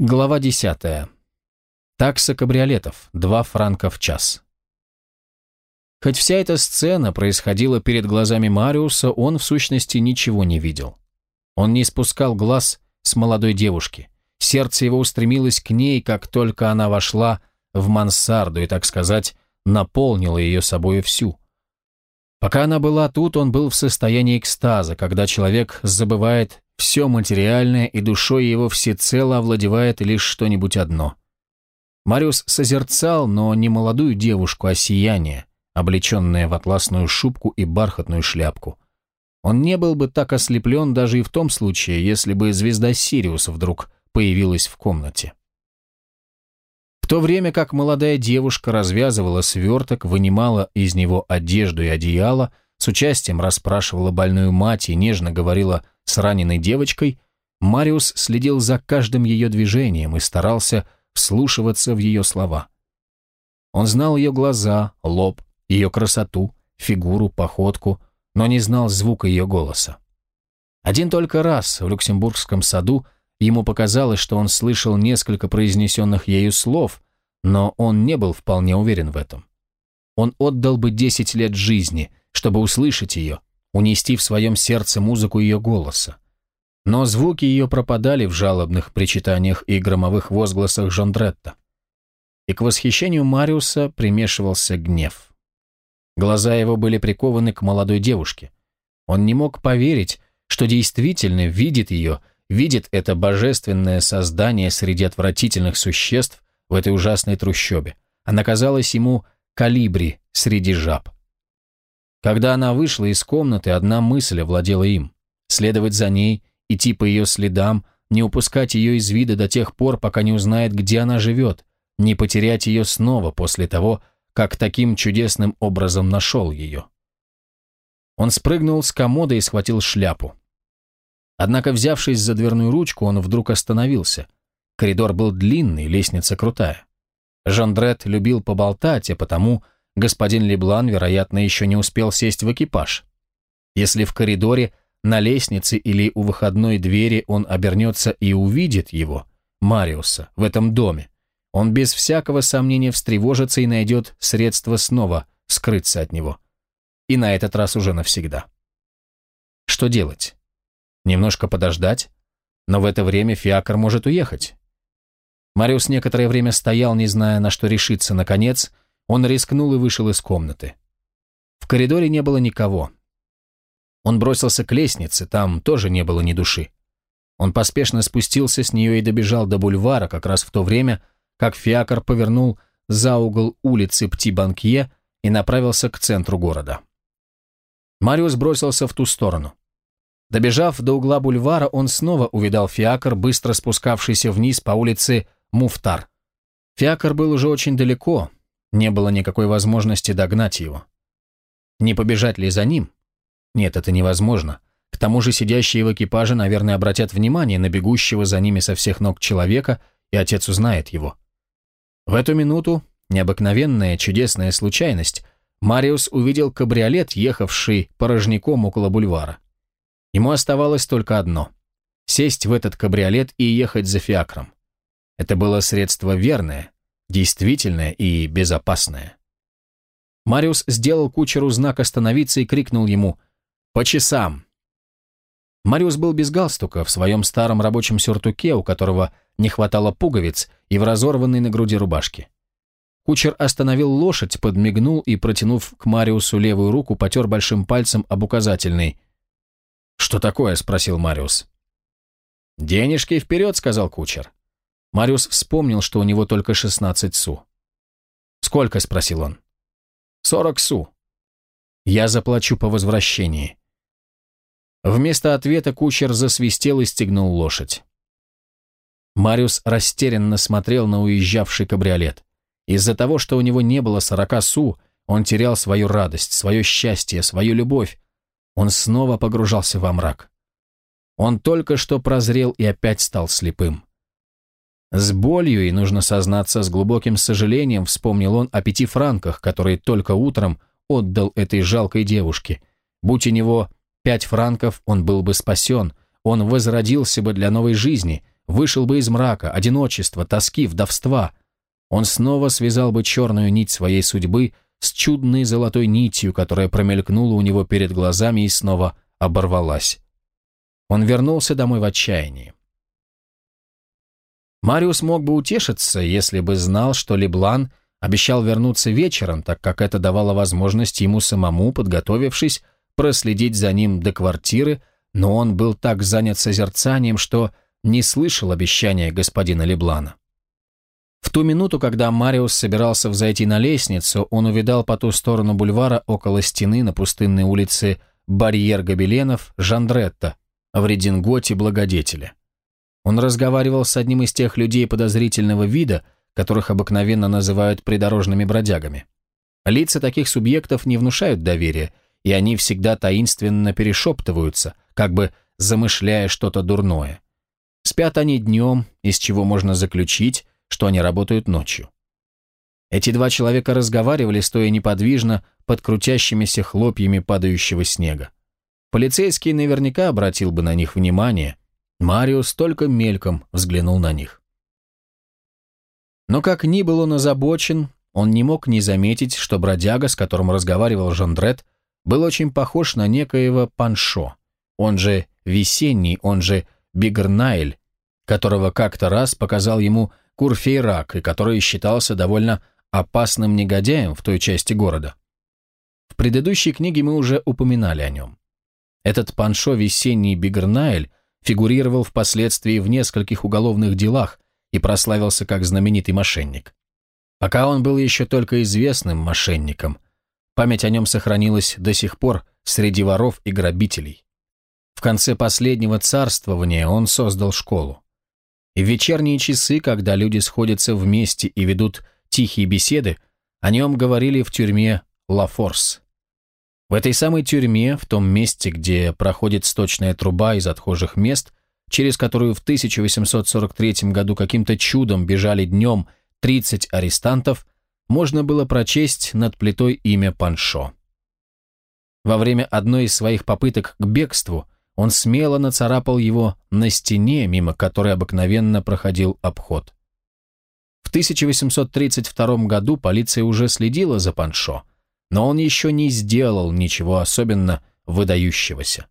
Глава 10. Такса кабриолетов. 2 франка в час. Хоть вся эта сцена происходила перед глазами Мариуса, он в сущности ничего не видел. Он не спускал глаз с молодой девушки. Сердце его устремилось к ней, как только она вошла в мансарду и, так сказать, наполнила ее собою всю. Пока она была тут, он был в состоянии экстаза, когда человек забывает все материальное, и душой его всецело овладевает лишь что-нибудь одно. Мариус созерцал, но не молодую девушку, а сияние, облеченное в атласную шубку и бархатную шляпку. Он не был бы так ослеплен даже и в том случае, если бы звезда Сириуса вдруг появилась в комнате. В то время как молодая девушка развязывала сверток, вынимала из него одежду и одеяло, с участием расспрашивала больную мать и нежно говорила с раненой девочкой, Мариус следил за каждым ее движением и старался вслушиваться в ее слова. Он знал ее глаза, лоб, ее красоту, фигуру, походку, но не знал звука ее голоса. Один только раз в Люксембургском саду ему показалось, что он слышал несколько произнесенных ею слов, но он не был вполне уверен в этом. Он отдал бы десять лет жизни, чтобы услышать ее, унести в своем сердце музыку ее голоса. Но звуки ее пропадали в жалобных причитаниях и громовых возгласах Жондретта. И к восхищению Мариуса примешивался гнев. Глаза его были прикованы к молодой девушке. Он не мог поверить, что действительно видит ее, видит это божественное создание среди отвратительных существ в этой ужасной трущобе. Она казалась ему калибри среди жаб. Когда она вышла из комнаты, одна мысль овладела им – следовать за ней, идти по ее следам, не упускать ее из вида до тех пор, пока не узнает, где она живет, не потерять ее снова после того, как таким чудесным образом нашел ее. Он спрыгнул с комода и схватил шляпу. Однако, взявшись за дверную ручку, он вдруг остановился. Коридор был длинный, лестница крутая. Жандрет любил поболтать, а потому господин Леблан, вероятно, еще не успел сесть в экипаж. Если в коридоре, на лестнице или у выходной двери он обернется и увидит его, Мариуса, в этом доме, он без всякого сомнения встревожится и найдет средства снова скрыться от него. И на этот раз уже навсегда. Что делать? Немножко подождать? Но в это время Фиакр может уехать. Мариус некоторое время стоял, не зная, на что решиться. Наконец, он рискнул и вышел из комнаты. В коридоре не было никого. Он бросился к лестнице, там тоже не было ни души. Он поспешно спустился с нее и добежал до бульвара как раз в то время, как Фиакр повернул за угол улицы Пти-Банкье и направился к центру города. Мариус бросился в ту сторону. Добежав до угла бульвара, он снова увидал Фиакр, быстро спускавшийся вниз по улице Муфтар. Фиакр был уже очень далеко, не было никакой возможности догнать его. Не побежать ли за ним? Нет, это невозможно. К тому же сидящие в экипаже, наверное, обратят внимание на бегущего за ними со всех ног человека, и отец узнает его. В эту минуту, необыкновенная чудесная случайность, Мариус увидел кабриолет, ехавший порожняком около бульвара. Ему оставалось только одно – сесть в этот кабриолет и ехать за фиакром. Это было средство верное, действительное и безопасное. Мариус сделал кучеру знак остановиться и крикнул ему «По часам!». Мариус был без галстука, в своем старом рабочем сюртуке, у которого не хватало пуговиц, и в разорванной на груди рубашке. Кучер остановил лошадь, подмигнул и, протянув к Мариусу левую руку, потер большим пальцем об указательный. «Что такое?» – спросил Мариус. «Денежки вперед», – сказал кучер. Мариус вспомнил, что у него только 16 су. «Сколько?» – спросил он. «Сорок су». «Я заплачу по возвращении». Вместо ответа кучер засвистел и стегнул лошадь. Мариус растерянно смотрел на уезжавший кабриолет. Из-за того, что у него не было сорока су, он терял свою радость, свое счастье, свою любовь. Он снова погружался во мрак. Он только что прозрел и опять стал слепым. С болью и, нужно сознаться, с глубоким сожалением вспомнил он о пяти франках, которые только утром отдал этой жалкой девушке. Будь у него пять франков, он был бы спасен, он возродился бы для новой жизни, вышел бы из мрака, одиночества, тоски, вдовства. Он снова связал бы черную нить своей судьбы с чудной золотой нитью, которая промелькнула у него перед глазами и снова оборвалась. Он вернулся домой в отчаянии. Мариус мог бы утешиться, если бы знал, что Леблан обещал вернуться вечером, так как это давало возможность ему самому, подготовившись, проследить за ним до квартиры, но он был так занят созерцанием, что не слышал обещания господина Леблана. В ту минуту, когда Мариус собирался взойти на лестницу, он увидал по ту сторону бульвара около стены на пустынной улице барьер гобеленов Жандретта в рединготе благодетеля. Он разговаривал с одним из тех людей подозрительного вида, которых обыкновенно называют придорожными бродягами. Лица таких субъектов не внушают доверия, и они всегда таинственно перешептываются, как бы замышляя что-то дурное. Спят они днем, из чего можно заключить, что они работают ночью. Эти два человека разговаривали, стоя неподвижно под крутящимися хлопьями падающего снега. Полицейский наверняка обратил бы на них внимание. Мариус только мельком взглянул на них. Но как ни был он озабочен, он не мог не заметить, что бродяга, с которым разговаривал Жондрет, был очень похож на некоего Паншо, он же Весенний, он же Бигрнайль, которого как-то раз показал ему Курфейрак и который считался довольно опасным негодяем в той части города. В предыдущей книге мы уже упоминали о нем. Этот Паншо Весенний Бигрнайль фигурировал впоследствии в нескольких уголовных делах и прославился как знаменитый мошенник. Пока он был еще только известным мошенником, память о нем сохранилась до сих пор среди воров и грабителей. В конце последнего царствования он создал школу. И в вечерние часы, когда люди сходятся вместе и ведут тихие беседы, о нем говорили в тюрьме Ла Форс. В этой самой тюрьме, в том месте, где проходит сточная труба из отхожих мест, через которую в 1843 году каким-то чудом бежали днем 30 арестантов, можно было прочесть над плитой имя Паншо. Во время одной из своих попыток к бегству он смело нацарапал его на стене, мимо которой обыкновенно проходил обход. В 1832 году полиция уже следила за Паншо, но он еще не сделал ничего особенно выдающегося.